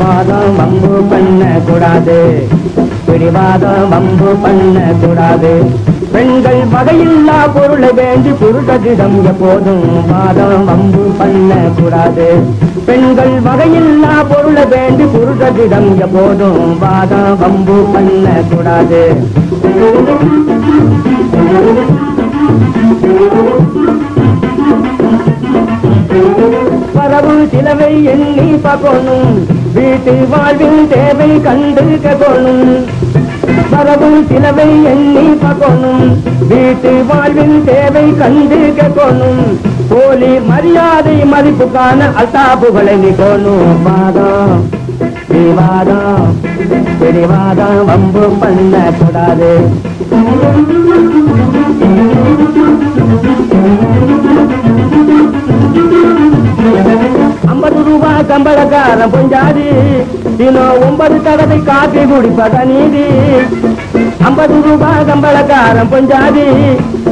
பிடிவாதம் வம்பு பண்ண கூடாது. பிடிவாதம் வம்பு பண்ண கூடாது. பெண்கள் வகையில்லா பொருளை வேண்டி புருஷத்திடம் எப்போதும் வாதம் வம்பு பண்ண கூடாது. பெண்கள் வகையில்லா பொருளை வேண்டி புருஷத்திடம் எப்போதும் வாதம் வம்பு பண்ண கூடாது. பரவு சிலவை எண்ணி பார்க்கணும். வீட்டு வாழ்வில் தேவை கண்டுக்க ககோணும் வரவு சிலவை எண்ணி பார்க்கணும் வீட்டு வாழ்வில் தேவை கண்டுக்க ககோணும் போலி மரியாதை மதிப்புக்கான அசாபுகளை நிக்கணும் பாதம் விவாதம். பிடிவாதம் வம்பு பண்ண கூடாது சம்பளக்காரன் பொஞ்சாதி. தினம் ஒன்பது தடவை காப்பி குடிப்பத நீதி. ஐம்பது ரூபாய் சம்பளக்காரன் பொஞ்சாதி.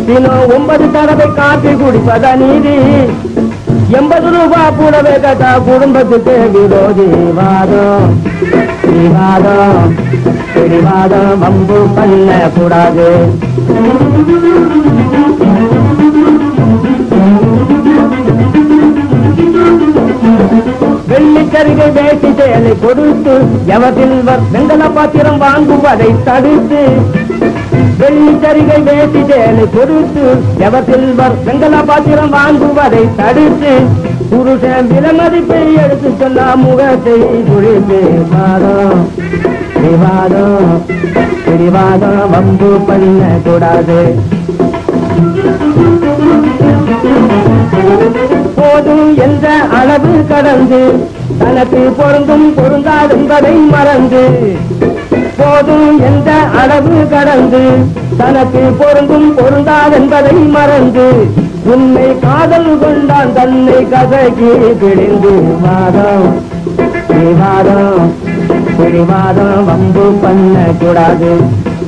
தினம் ஒன்பது தடவை காப்பி குடிப்பத நீதி. எண்பது ரூபாய் கூடவே கட்டா குடும்பத்துக்கு விரோதி வாதம் விவாதம் பிடிவாதம் வம்பு பண்ண கூடாது. வெள்ளிக்கருகை வேட்டி செயலை கொடுத்து எவசில்வர் வெங்கல பாத்திரம் வாங்குவதை தடுத்து. வெள்ளிச்சரிகை வேட்டி செயலை கொடுத்து எவசில்வர் வெங்கல பாத்திரம் வாங்குவதை தடுத்து. புருஷன் விலமதிப்பை எடுத்து சொன்னா முகத்தை குழிப்பே வாதம் விவாதம் பிடிவாதம் வம்பு பண்ண கூடாது. மறந்து தனக்கு பொருந்தும் பொருந்தாது மறந்து. போதும் எந்த அளவு கடந்து தனக்கு பொருந்தும் பொருந்தாதென்பதை மறந்து. உன்னை காதல் கொண்டான் தன்னை கதகி பிடிந்து மாதம் பிடிவாதம் பிடிவாதம் வம்பு பண்ண கூடாது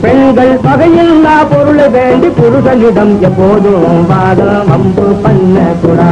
பெண்கள் பகையில்லா பொருளை வேண்டி புருஷனிடம் எப்போதும் வாதம் வம்பு பண்ண கூடாது